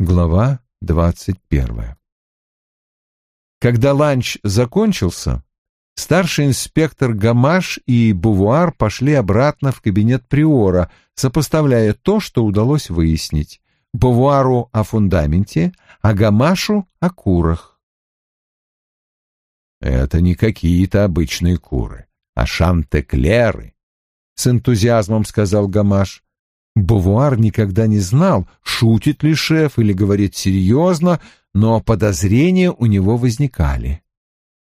Глава двадцать первая. Когда ланч закончился, старший инспектор Гамаш и Бувуар пошли обратно в кабинет Приора, сопоставляя то, что удалось выяснить. Бувуару о фундаменте, а Гамашу о курах. «Это не какие-то обычные куры, а шантеклеры», — с энтузиазмом сказал Гамаш. Бувуар никогда не знал, шутит ли шеф или говорит серьезно, но подозрения у него возникали.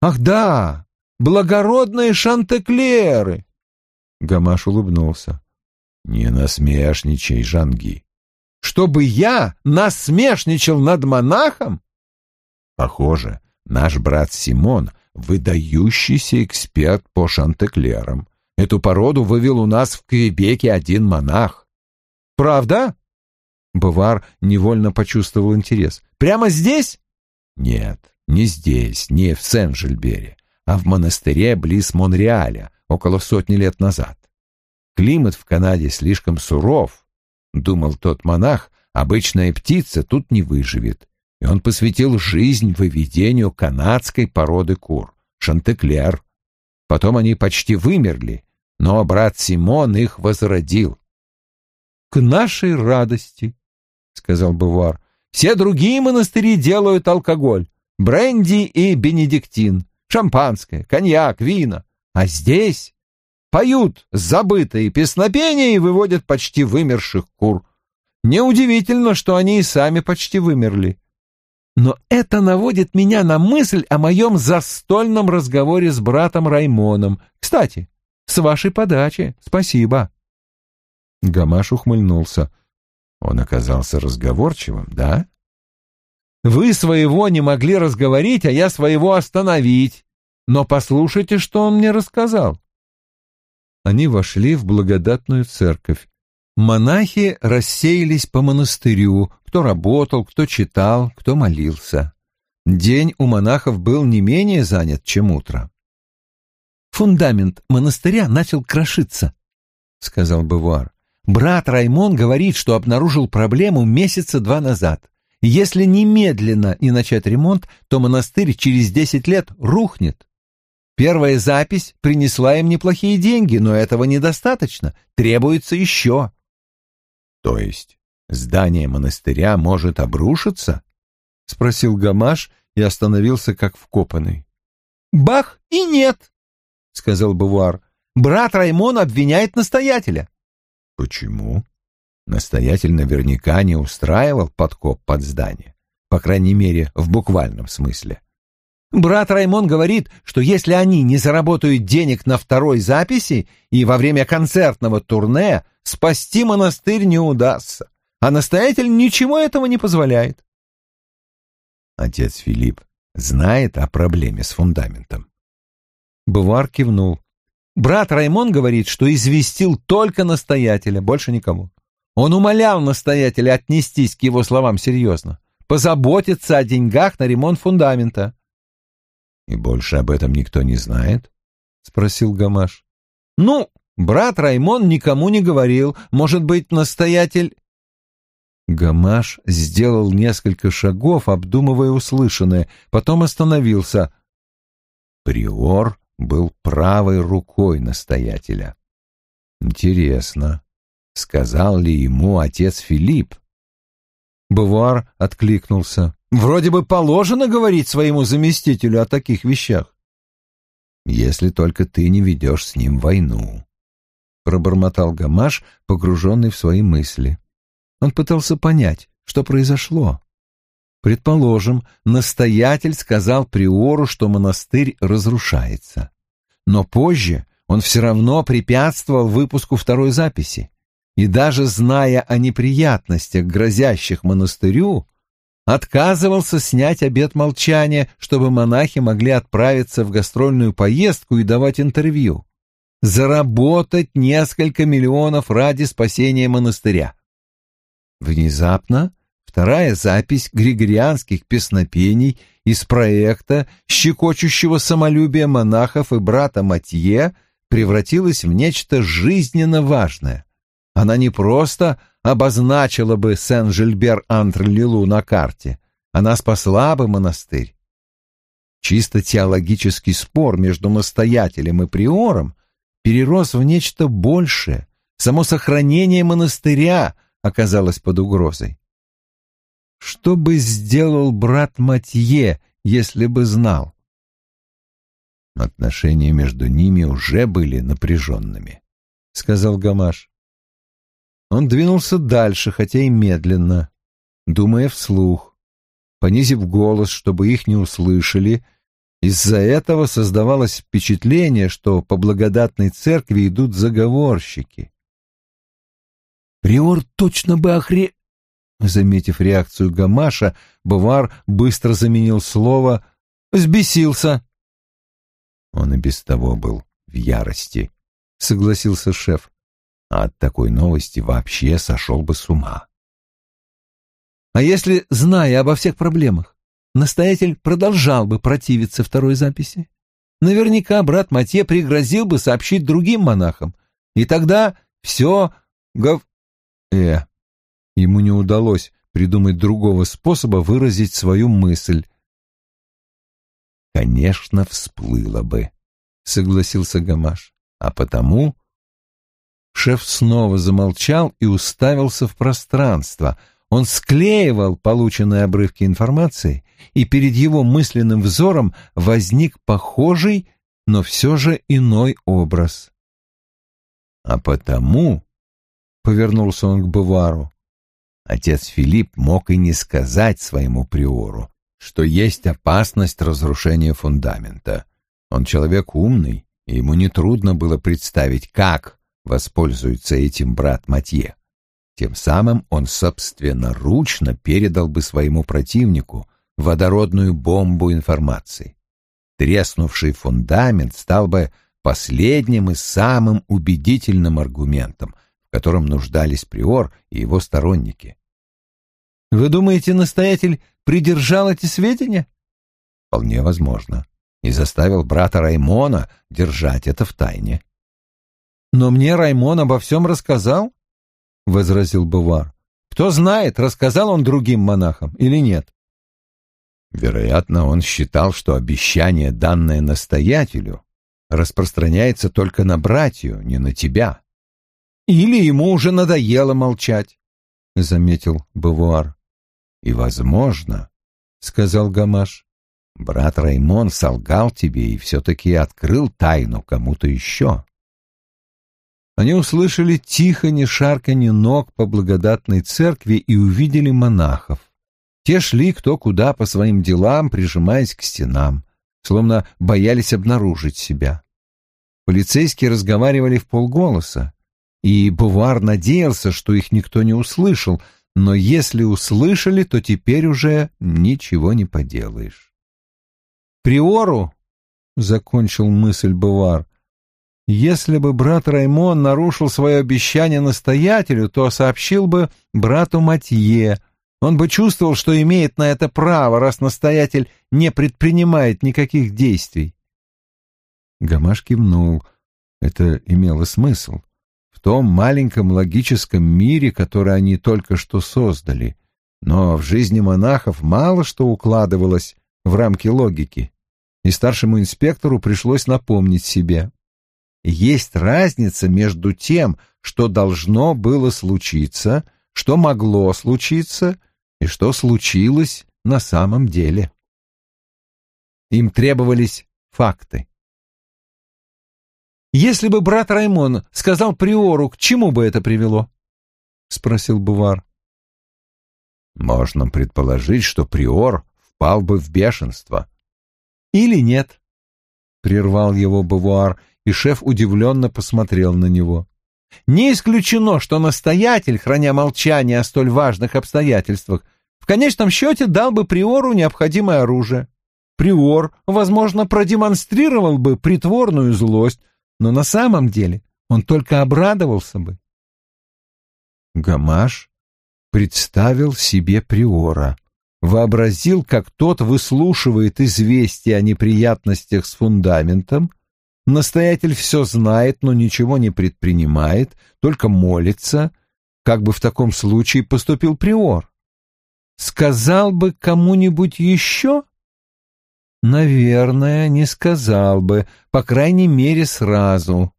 «Ах да, благородные шантеклеры!» Гамаш улыбнулся. «Не насмешничай, Жанги». «Чтобы я насмешничал над монахом?» «Похоже, наш брат Симон — выдающийся эксперт по шантеклерам. Эту породу вывел у нас в Квебеке один монах. Правда? Бавар невольно почувствовал интерес. Прямо здесь? Нет, не здесь, не в Сен-Жильбере, а в монастыре близ Монреаля, около сотни лет назад. Климат в Канаде слишком суров, думал тот монах, обычная птица тут не выживет. И он посвятил жизнь выведению канадской породы кур, шантеклер. Потом они почти вымерли, но брат Симон их возродил к нашей радости, — сказал Бувар. Все другие монастыри делают алкоголь, бренди и бенедиктин, шампанское, коньяк, вина. А здесь поют забытые песнопения и выводят почти вымерших кур. Неудивительно, что они и сами почти вымерли. Но это наводит меня на мысль о моем застольном разговоре с братом Раймоном. Кстати, с вашей подачи, спасибо. Гамаш ухмыльнулся. Он оказался разговорчивым, да? Вы своего не могли разговорить, а я своего остановить. Но послушайте, что он мне рассказал. Они вошли в благодатную церковь. Монахи рассеялись по монастырю, кто работал, кто читал, кто молился. День у монахов был не менее занят, чем утро. «Фундамент монастыря начал крошиться», — сказал Бавуар. Брат Раймон говорит, что обнаружил проблему месяца два назад. Если немедленно не начать ремонт, то монастырь через десять лет рухнет. Первая запись принесла им неплохие деньги, но этого недостаточно. Требуется еще. То есть здание монастыря может обрушиться? Спросил Гамаш и остановился как вкопанный. Бах и нет, сказал Бувар. Брат Раймон обвиняет настоятеля. Почему? Настоятель наверняка не устраивал подкоп под здание, по крайней мере, в буквальном смысле. Брат Раймон говорит, что если они не заработают денег на второй записи и во время концертного турне, спасти монастырь не удастся, а настоятель ничего этого не позволяет. Отец Филипп знает о проблеме с фундаментом. Бувар кивнул. Брат Раймон говорит, что известил только настоятеля, больше никого. Он умолял настоятеля отнестись к его словам серьезно, позаботиться о деньгах на ремонт фундамента. — И больше об этом никто не знает? — спросил Гамаш. — Ну, брат Раймон никому не говорил. Может быть, настоятель... Гамаш сделал несколько шагов, обдумывая услышанное, потом остановился. Приор был правой рукой настоятеля. Интересно, сказал ли ему отец Филипп? Бувар откликнулся. Вроде бы положено говорить своему заместителю о таких вещах. Если только ты не ведешь с ним войну, пробормотал Гамаш, погруженный в свои мысли. Он пытался понять, что произошло. Предположим, настоятель сказал приору, что монастырь разрушается. Но позже он все равно препятствовал выпуску второй записи. И даже зная о неприятностях, грозящих монастырю, отказывался снять обет молчания, чтобы монахи могли отправиться в гастрольную поездку и давать интервью. Заработать несколько миллионов ради спасения монастыря. Внезапно Вторая запись григорианских песнопений из проекта, щекочущего самолюбие монахов и брата Матье, превратилась в нечто жизненно важное. Она не просто обозначила бы Сен-Жильбер-Антр-Лилу на карте. Она спасла бы монастырь. Чисто теологический спор между настоятелем и приором перерос в нечто большее. Само сохранение монастыря оказалось под угрозой. Что бы сделал брат Матье, если бы знал? Отношения между ними уже были напряженными, — сказал Гамаш. Он двинулся дальше, хотя и медленно, думая вслух, понизив голос, чтобы их не услышали. Из-за этого создавалось впечатление, что по благодатной церкви идут заговорщики. «Приор точно бы охре...» Заметив реакцию Гамаша, Бувар быстро заменил слово «сбесился». Он и без того был в ярости, — согласился шеф. А от такой новости вообще сошел бы с ума. А если, зная обо всех проблемах, настоятель продолжал бы противиться второй записи? Наверняка брат Матье пригрозил бы сообщить другим монахам, и тогда все гов... Э, ему не удалось придумать другого способа выразить свою мысль. Конечно, всплыло бы, согласился Гамаш. А потому шеф снова замолчал и уставился в пространство. Он склеивал полученные обрывки информации, и перед его мысленным взором возник похожий, но все же иной образ. А потому, — повернулся он к Бавару, — отец Филипп мог и не сказать своему приору, что есть опасность разрушения фундамента. Он человек умный, и ему нетрудно было представить, как воспользуется этим брат Матье. Тем самым он собственноручно передал бы своему противнику водородную бомбу информации. Треснувший фундамент стал бы последним и самым убедительным аргументом, в котором нуждались Приор и его сторонники. «Вы думаете, настоятель придержал эти сведения? Вполне возможно. И заставил брата Раймона держать это в тайне. Но мне Раймон обо всем рассказал, — возразил Бувар. Кто знает, рассказал он другим монахам или нет. Вероятно, он считал, что обещание, данное настоятелю, распространяется только на братью, не на тебя. Или ему уже надоело молчать, — заметил Бавуар. И, возможно, — сказал Гамаш, — брат Раймон солгал тебе и все-таки открыл тайну кому-то еще. Они услышали тихо, шарканье ног по благодатной церкви и увидели монахов. Те шли кто куда по своим делам, прижимаясь к стенам, словно боялись обнаружить себя. Полицейские разговаривали в полголоса, и Бувар надеялся, что их никто не услышал — но если услышали, то теперь уже ничего не поделаешь. «Приору», — закончил мысль Бувар, — «если бы брат Раймон нарушил свое обещание настоятелю, то сообщил бы брату Матье. Он бы чувствовал, что имеет на это право, раз настоятель не предпринимает никаких действий». Гамаш кивнул. Это имело смысл в том маленьком логическом мире, который они только что создали. Но в жизни монахов мало что укладывалось в рамки логики, и старшему инспектору пришлось напомнить себе. Есть разница между тем, что должно было случиться, что могло случиться и что случилось на самом деле. Им требовались факты. Если бы брат Раймон сказал Приору, к чему бы это привело? — спросил Бувар. Можно предположить, что Приор впал бы в бешенство. Или нет, — прервал его Бувар, и шеф удивленно посмотрел на него. Не исключено, что настоятель, храня молчание о столь важных обстоятельствах, в конечном счете дал бы Приору необходимое оружие. Приор, возможно, продемонстрировал бы притворную злость, но на самом деле он только обрадовался бы. Гамаш представил себе приора, вообразил, как тот выслушивает известия о неприятностях с фундаментом, настоятель все знает, но ничего не предпринимает, только молится, как бы в таком случае поступил приор? Сказал бы кому-нибудь еще? Наверное, не сказал бы, по крайней мере, сразу.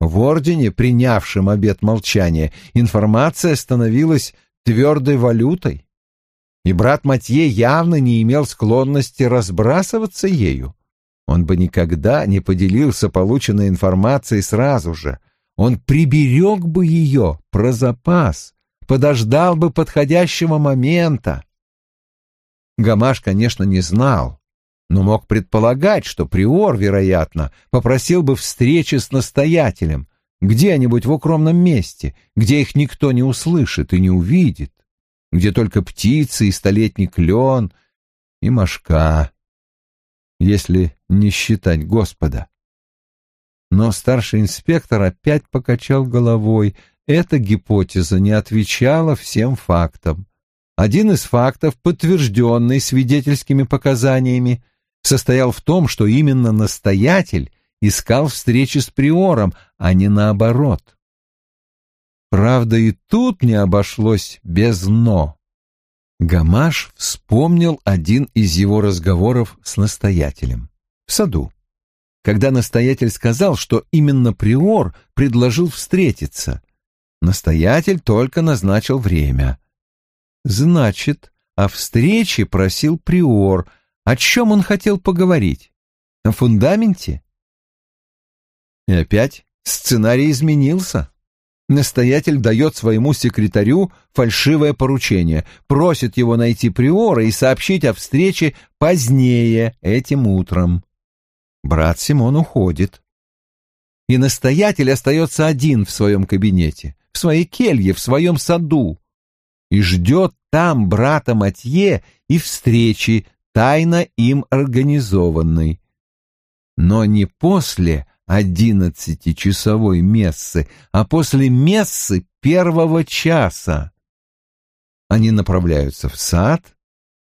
В ордене, принявшем обет молчания, информация становилась твердой валютой, и брат Матье явно не имел склонности разбрасываться ею. Он бы никогда не поделился полученной информацией сразу же. Он приберег бы ее про запас, подождал бы подходящего момента. Гамаш, конечно, не знал, но мог предполагать, что Приор, вероятно, попросил бы встречи с настоятелем где-нибудь в укромном месте, где их никто не услышит и не увидит, где только птицы и столетний клен и мошка, если не считать Господа. Но старший инспектор опять покачал головой. Эта гипотеза не отвечала всем фактам. Один из фактов, подтвержденный свидетельскими показаниями, состоял в том, что именно настоятель искал встречи с приором, а не наоборот. Правда, и тут не обошлось без «но». Гамаш вспомнил один из его разговоров с настоятелем в саду, когда настоятель сказал, что именно приор предложил встретиться. Настоятель только назначил время. Значит, о встрече просил приор, о чем он хотел поговорить? О фундаменте? И опять сценарий изменился. Настоятель дает своему секретарю фальшивое поручение, просит его найти приора и сообщить о встрече позднее, этим утром. Брат Симон уходит. И настоятель остается один в своем кабинете, в своей келье, в своем саду, и ждет там брата Матье и встречи тайно им организованной. Но не после одиннадцатичасовой мессы, а после мессы первого часа. Они направляются в сад.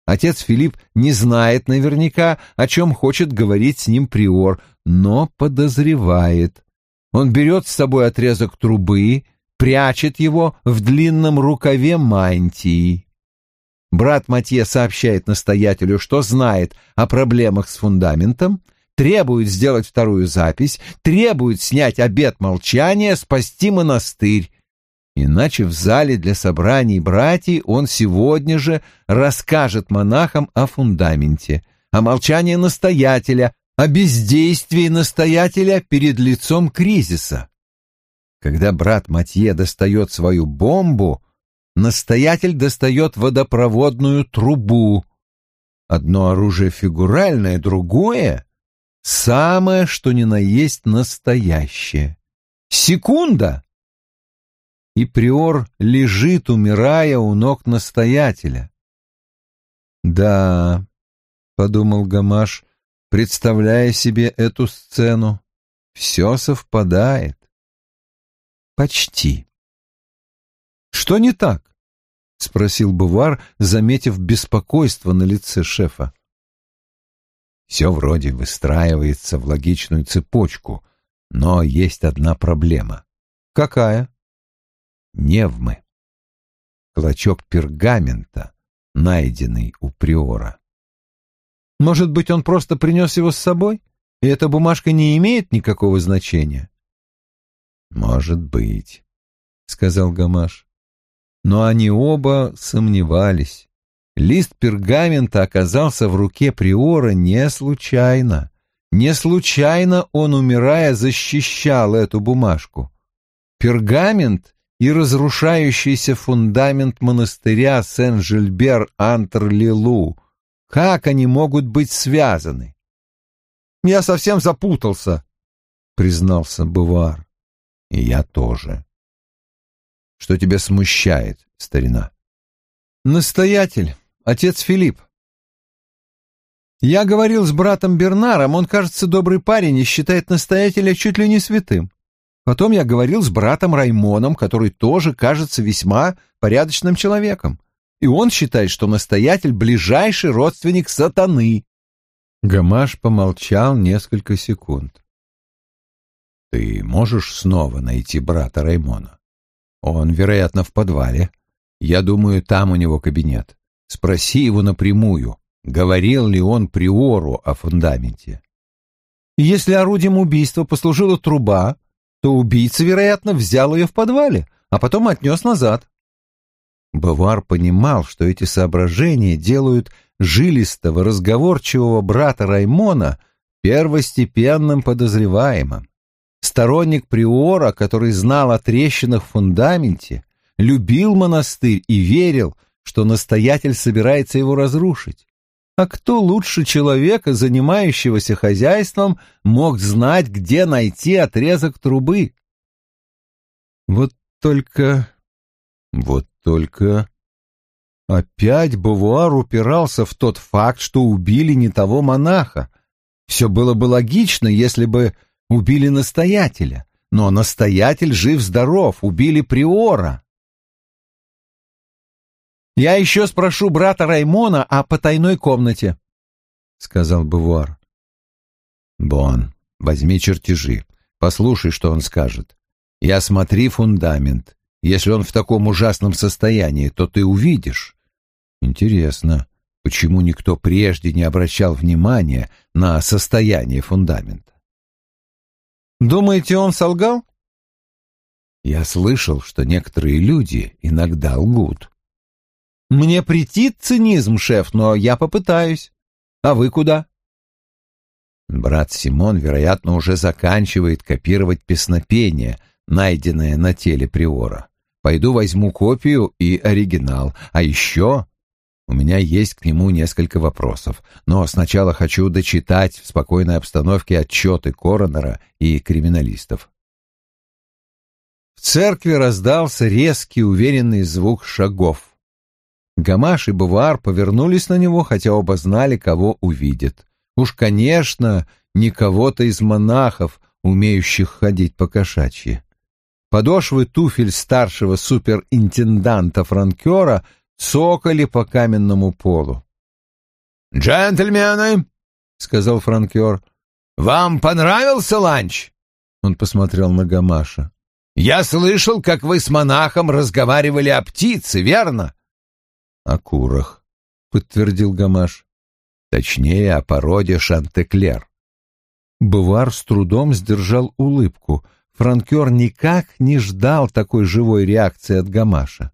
Отец Филипп не знает наверняка, о чем хочет говорить с ним приор, но подозревает. Он берет с собой отрезок трубы, прячет его в длинном рукаве мантии. Брат Матье сообщает настоятелю, что знает о проблемах с фундаментом, требует сделать вторую запись, требует снять обет молчания, спасти монастырь. Иначе в зале для собраний братьев он сегодня же расскажет монахам о фундаменте, о молчании настоятеля, о бездействии настоятеля перед лицом кризиса. Когда брат Матье достает свою бомбу, настоятель достает водопроводную трубу. Одно оружие фигуральное, другое — самое, что ни на есть настоящее. Секунда! И приор лежит, умирая у ног настоятеля. «Да», — подумал Гамаш, представляя себе эту сцену, — «все совпадает». «Почти». Что не так? — спросил Бувар, заметив беспокойство на лице шефа. Все вроде выстраивается в логичную цепочку, но есть одна проблема. Какая? Невмы. Клочок пергамента, найденный у приора. Может быть, он просто принес его с собой, и эта бумажка не имеет никакого значения? Может быть, — сказал Гамаш но они оба сомневались. Лист пергамента оказался в руке Приора не случайно. Не случайно он, умирая, защищал эту бумажку. Пергамент и разрушающийся фундамент монастыря Сен-Жильбер-Антр-Лилу. Как они могут быть связаны? «Я совсем запутался», — признался Бувар. «И я тоже», что тебя смущает, старина? Настоятель, отец Филипп. Я говорил с братом Бернаром, он, кажется, добрый парень и считает настоятеля чуть ли не святым. Потом я говорил с братом Раймоном, который тоже кажется весьма порядочным человеком. И он считает, что настоятель — ближайший родственник сатаны. Гамаш помолчал несколько секунд. «Ты можешь снова найти брата Раймона?» Он, вероятно, в подвале. Я думаю, там у него кабинет. Спроси его напрямую, говорил ли он приору о фундаменте. Если орудием убийства послужила труба, то убийца, вероятно, взял ее в подвале, а потом отнес назад. Бавар понимал, что эти соображения делают жилистого, разговорчивого брата Раймона первостепенным подозреваемым. Сторонник приора, который знал о трещинах в фундаменте, любил монастырь и верил, что настоятель собирается его разрушить. А кто лучше человека, занимающегося хозяйством, мог знать, где найти отрезок трубы? Вот только... Вот только... Опять Бавуар упирался в тот факт, что убили не того монаха. Все было бы логично, если бы убили настоятеля. Но настоятель жив-здоров, убили приора. «Я еще спрошу брата Раймона о потайной комнате», — сказал Бавуар. «Бон, возьми чертежи, послушай, что он скажет. И осмотри фундамент. Если он в таком ужасном состоянии, то ты увидишь. Интересно, почему никто прежде не обращал внимания на состояние фундамента? Думаете, он солгал? Я слышал, что некоторые люди иногда лгут. Мне претит цинизм, шеф, но я попытаюсь. А вы куда? Брат Симон, вероятно, уже заканчивает копировать песнопение, найденное на теле Приора. Пойду возьму копию и оригинал. А еще у меня есть к нему несколько вопросов. Но сначала хочу дочитать в спокойной обстановке отчеты коронера и криминалистов. В церкви раздался резкий уверенный звук шагов. Гамаш и Бувар повернулись на него, хотя оба знали, кого увидят. Уж, конечно, не кого-то из монахов, умеющих ходить по кошачьи. Подошвы туфель старшего суперинтенданта франкера цокали по каменному полу. «Джентльмены!» — сказал франкер. «Вам понравился ланч?» Он посмотрел на Гамаша. «Я слышал, как вы с монахом разговаривали о птице, верно?» «О курах», — подтвердил Гамаш. «Точнее, о породе Шантеклер». Бувар с трудом сдержал улыбку — Франкер никак не ждал такой живой реакции от Гамаша.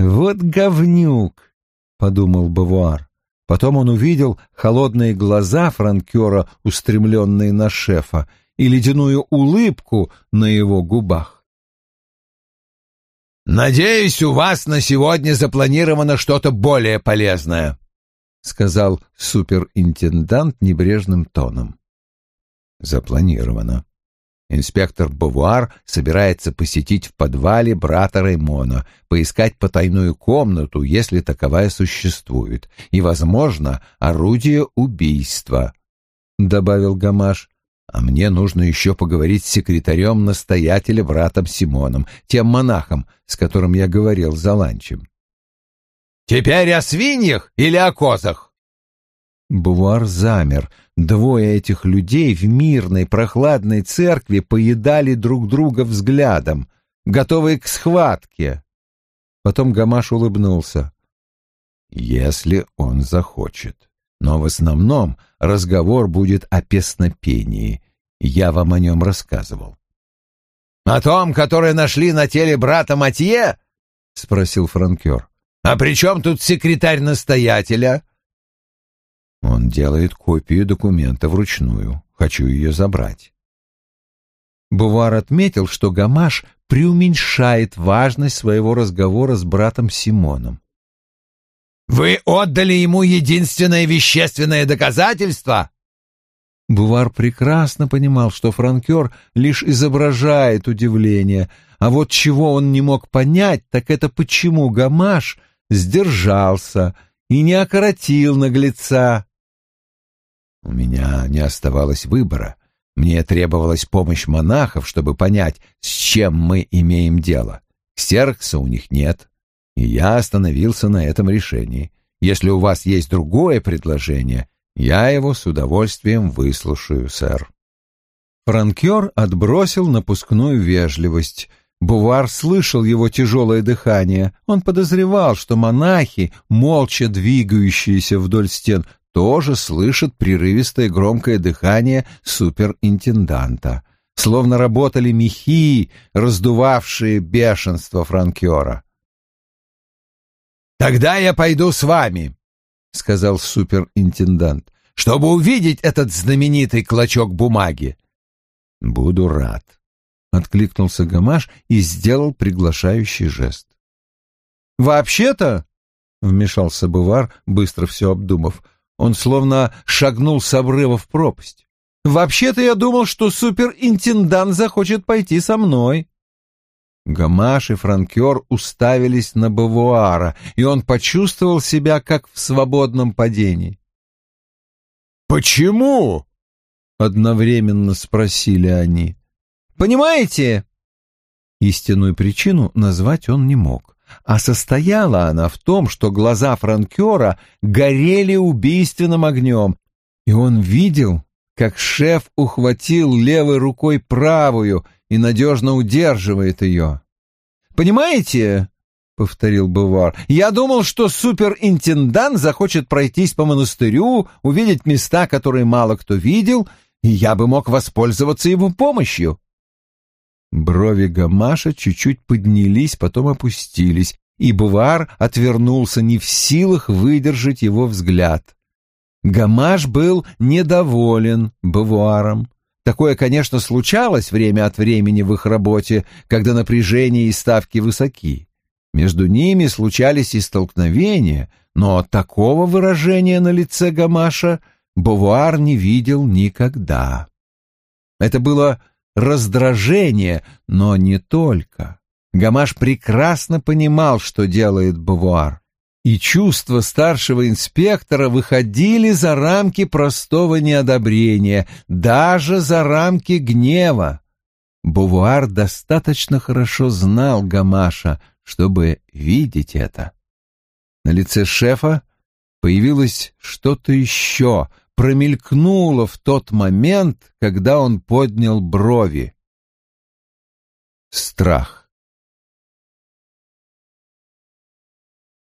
«Вот говнюк!» — подумал Бавуар. Потом он увидел холодные глаза Франкера, устремленные на шефа, и ледяную улыбку на его губах. «Надеюсь, у вас на сегодня запланировано что-то более полезное», — сказал суперинтендант небрежным тоном. «Запланировано», Инспектор Бавуар собирается посетить в подвале брата Раймона, поискать потайную комнату, если таковая существует, и, возможно, орудие убийства, — добавил Гамаш. А мне нужно еще поговорить с секретарем настоятеля братом Симоном, тем монахом, с которым я говорил за ланчем. «Теперь о свиньях или о козах?» Бувар замер. Двое этих людей в мирной прохладной церкви поедали друг друга взглядом, готовые к схватке. Потом Гамаш улыбнулся. «Если он захочет. Но в основном разговор будет о песнопении. Я вам о нем рассказывал». «О том, которое нашли на теле брата Матье?» — спросил франкер. «А при чем тут секретарь настоятеля?» Он делает копию документа вручную. Хочу ее забрать. Бувар отметил, что Гамаш преуменьшает важность своего разговора с братом Симоном. «Вы отдали ему единственное вещественное доказательство?» Бувар прекрасно понимал, что франкер лишь изображает удивление, а вот чего он не мог понять, так это почему Гамаш сдержался и не окоротил наглеца. У меня не оставалось выбора. Мне требовалась помощь монахов, чтобы понять, с чем мы имеем дело. Ксеркса у них нет, и я остановился на этом решении. Если у вас есть другое предложение, я его с удовольствием выслушаю, сэр. Франкер отбросил напускную вежливость. Бувар слышал его тяжелое дыхание. Он подозревал, что монахи, молча двигающиеся вдоль стен, тоже слышат прерывистое громкое дыхание суперинтенданта. Словно работали мехи, раздувавшие бешенство франкера. «Тогда я пойду с вами», — сказал суперинтендант, «чтобы увидеть этот знаменитый клочок бумаги». «Буду рад», — откликнулся Гамаш и сделал приглашающий жест. «Вообще-то», — вмешался Бувар, быстро все обдумав, он словно шагнул с обрыва в пропасть. «Вообще-то я думал, что суперинтендант захочет пойти со мной». Гамаш и франкер уставились на Бавуара, и он почувствовал себя как в свободном падении. «Почему?» — одновременно спросили они. «Понимаете?» Истинную причину назвать он не мог а состояла она в том, что глаза франкера горели убийственным огнем, и он видел, как шеф ухватил левой рукой правую и надежно удерживает ее. «Понимаете?» — повторил Бувар. «Я думал, что суперинтендант захочет пройтись по монастырю, увидеть места, которые мало кто видел, и я бы мог воспользоваться его помощью. Брови Гамаша чуть-чуть поднялись, потом опустились, и Бувар отвернулся не в силах выдержать его взгляд. Гамаш был недоволен Бавуаром. Такое, конечно, случалось время от времени в их работе, когда напряжение и ставки высоки. Между ними случались и столкновения, но такого выражения на лице Гамаша Бавуар не видел никогда. Это было раздражение, но не только. Гамаш прекрасно понимал, что делает Бавуар, и чувства старшего инспектора выходили за рамки простого неодобрения, даже за рамки гнева. Бувуар достаточно хорошо знал Гамаша, чтобы видеть это. На лице шефа появилось что-то еще, промелькнуло в тот момент, когда он поднял брови. Страх.